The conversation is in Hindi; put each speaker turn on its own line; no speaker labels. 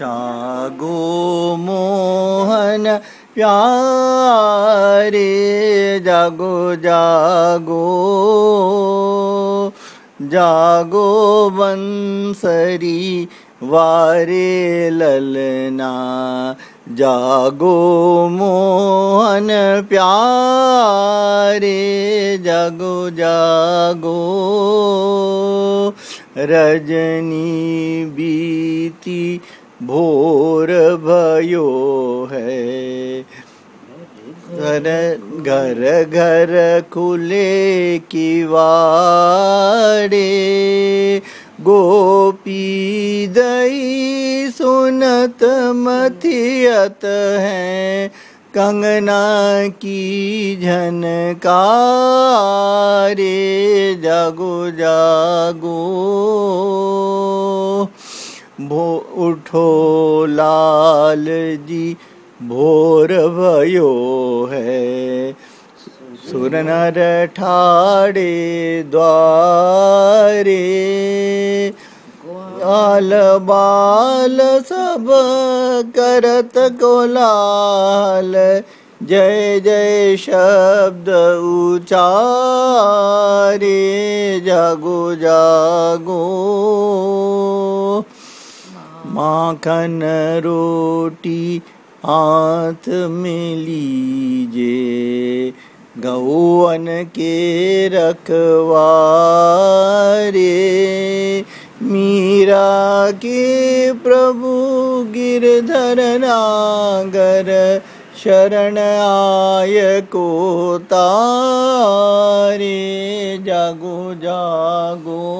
जागो मोहन प्यारे, जागो जागो जागो बंसरी वारे ललना, जागो मोहन प्यारे, जागो जागो, रजनी बीती भोर भयो है। घर घर घर खुले किवाड़े। गोपी दई सुनत मथियत है। कंगना की झनकारे जागो जागो। भो उठो लाल जी, भोर भयो है। सुर नर ठाड़े द्वारे, आल बाल सब करत कोलाल। जय जय शब्द उचारे, जागो जागो। माखन रोटी हाथ में लीजे, गौवन के रखवारे। मीरा के प्रभु गिरधर नागर, शरण आय को तारे। जागो जागो।